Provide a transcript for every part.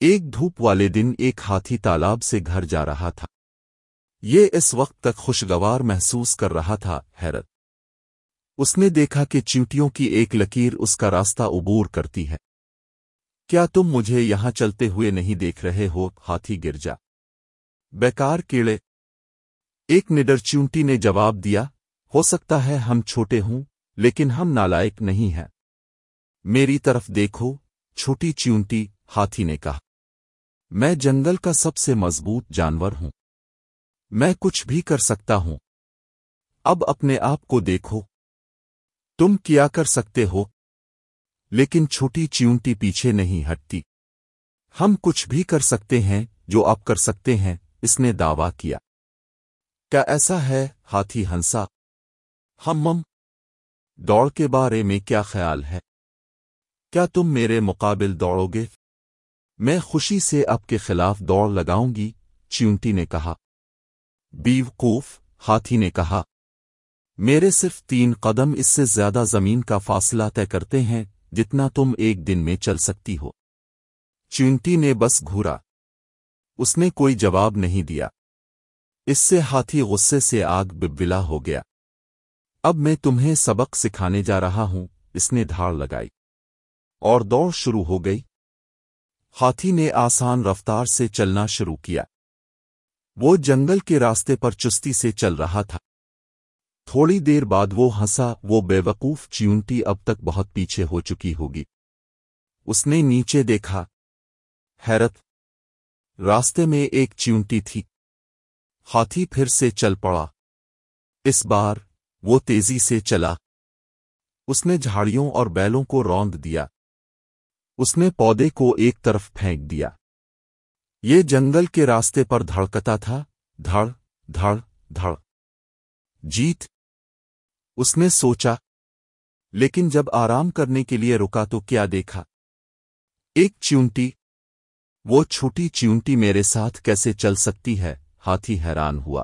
ایک دھوپ والے دن ایک ہاتھی تالاب سے گھر جا رہا تھا۔ یہ اس وقت تک خوشگوار محسوس کر رہا تھا، حیرت۔ اس نے دیکھا کہ چیوٹیوں کی ایک لکیر اس کا راستہ عبور کرتی ہے۔ کیا تم مجھے یہاں چلتے ہوئے نہیں دیکھ رہے ہو؟ ہاتھی گر جا۔ بیکار کیڑے۔ ایک نڈر چونٹی نے جواب دیا، ہو سکتا ہے ہم چھوٹے ہوں، لیکن ہم نالائق نہیں ہیں۔ میری طرف دیکھو۔ چھوٹی چیونٹی ہاتھی نے کہا، میں جنگل کا سب سے مضبوط جانور ہوں۔ میں کچھ بھی کر سکتا ہوں۔ اب اپنے آپ کو دیکھو۔ تم کیا کر سکتے ہو؟ لیکن چھوٹی چیونٹی پیچھے نہیں ہٹتی۔ ہم کچھ بھی کر سکتے ہیں جو آپ کر سکتے ہیں، اس نے دعویٰ کیا۔ کیا ایسا ہے ہاتھی ہنسا؟ ہم مم دوڑ کے بارے میں کیا خیال ہے؟ کیا تم میرے مقابل دوڑو گے؟ میں خوشی سے اب کے خلاف دوڑ لگاؤں گی، چیونٹی نے کہا۔ بیوقوف ہاتھی نے کہا۔ میرے صرف تین قدم اس سے زیادہ زمین کا فاصلہ طے کرتے ہیں جتنا تم ایک دن میں چل سکتی ہو۔ چونٹی نے بس گھورا۔ اس نے کوئی جواب نہیں دیا۔ اس سے ہاتھی غصے سے آگ ببلا ہو گیا۔ اب میں تمہیں سبق سکھانے جا رہا ہوں۔ اس نے دھاڑ لگائی۔ اور دوڑ شروع ہو گئی۔ ہاتھی نے آسان رفتار سے چلنا شروع کیا۔ وہ جنگل کے راستے پر چستی سے چل رہا تھا۔ تھوڑی دیر بعد وہ ہنسا، وہ بے وقوف چیونٹی اب تک بہت پیچھے ہو چکی ہوگی۔ اس نے نیچے دیکھا۔ حیرت۔ راستے میں ایک چیونٹی تھی۔ ہاتھی پھر سے چل پڑا۔ اس بار وہ تیزی سے چلا۔ اس نے جھاڑیوں اور بیلوں کو روند دیا۔ اس نے پودے کو ایک طرف پھینک دیا۔ یہ جنگل کے راستے پر دھڑکتا تھا، دھڑ دھڑ دھڑ۔ جیت۔ اس نے سوچا، لیکن جب آرام کرنے کے لیے رکا تو کیا دیکھا؟ ایک چونٹی وہ چھوٹی چونٹی میرے ساتھ کیسے چل سکتی ہے؟ ہاتھی حیران ہوا۔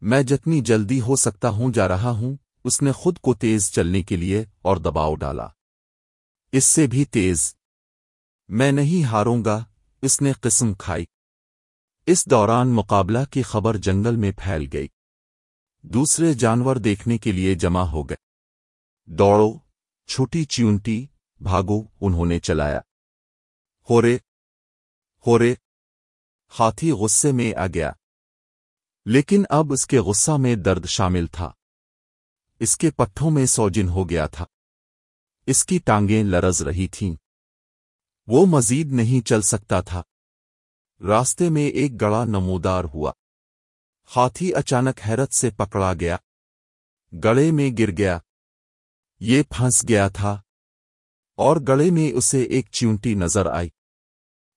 میں جتنی جلدی ہو سکتا ہوں جا رہا ہوں، اس نے خود کو تیز چلنے کے لیے اور دباؤ ڈالا۔ اس سے بھی تیز۔ میں نہیں ہاروں گا، اس نے قسم کھائی۔ اس دوران مقابلہ کی خبر جنگل میں پھیل گئی۔ دوسرے جانور دیکھنے کے لیے جمع ہو گئے۔ دوڑو، چھوٹی چیونٹی بھاگو، انہوں نے چلایا۔ ہورے ہورے، ہاتھی غصے میں آ گیا۔ لیکن اب اس کے غصہ میں درد شامل تھا۔ اس کے پٹھوں میں سوجن ہو گیا تھا۔ اس کی ٹانگیں لرز رہی تھیں۔ وہ مزید نہیں چل سکتا تھا۔ راستے میں ایک گڑا نمودار ہوا۔ ہاتھی اچانک حیرت سے پکڑا گیا۔ گڑے میں گر گیا۔ یہ پھنس گیا تھا۔ اور گڑے میں اسے ایک چیونٹی نظر آئی۔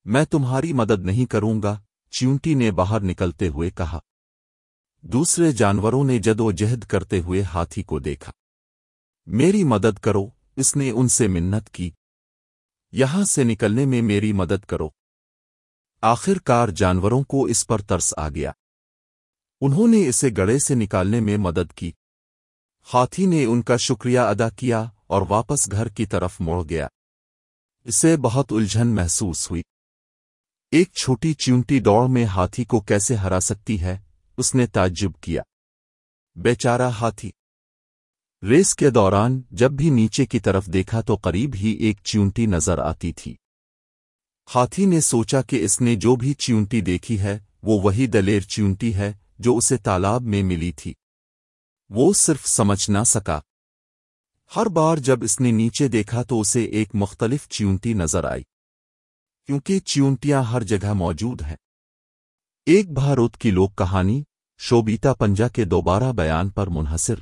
میں تمہاری مدد نہیں کروں گا، چیونٹی نے باہر نکلتے ہوئے کہا۔ دوسرے جانوروں نے جد و جہد کرتے ہوئے ہاتھی کو دیکھا۔ میری مدد کرو، اس نے ان سے منت کی۔ یہاں سے نکلنے میں میری مدد کرو۔ آخر کار جانوروں کو اس پر ترس آ گیا۔ انہوں نے اسے گڑے سے نکالنے میں مدد کی۔ ہاتھی نے ان کا شکریہ ادا کیا اور واپس گھر کی طرف موڑ گیا۔ اسے بہت الجھن محسوس ہوئی۔ ایک چھوٹی چونٹی دوڑ میں ہاتھی کو کیسے ہرا سکتی ہے، اس نے تعجب کیا۔ بیچارہ ہاتھی ریس کے دوران جب بھی نیچے کی طرف دیکھا تو قریب ہی ایک چیونٹی نظر آتی تھی۔ ہاتھی نے سوچا کہ اس نے جو بھی چیونٹی دیکھی ہے، وہ وہی دلیر چیونٹی ہے جو اسے تالاب میں ملی تھی۔ وہ صرف سمجھ نہ سکا۔ ہر بار جب اس نے نیچے دیکھا تو اسے ایک مختلف چیونٹی نظر آئی۔ کیونکہ چیونٹیاں ہر جگہ موجود ہیں۔ ایک بھاروت کی لوک کہانی شوبیتا پنجا کے دوبارہ بیان پر منحصر۔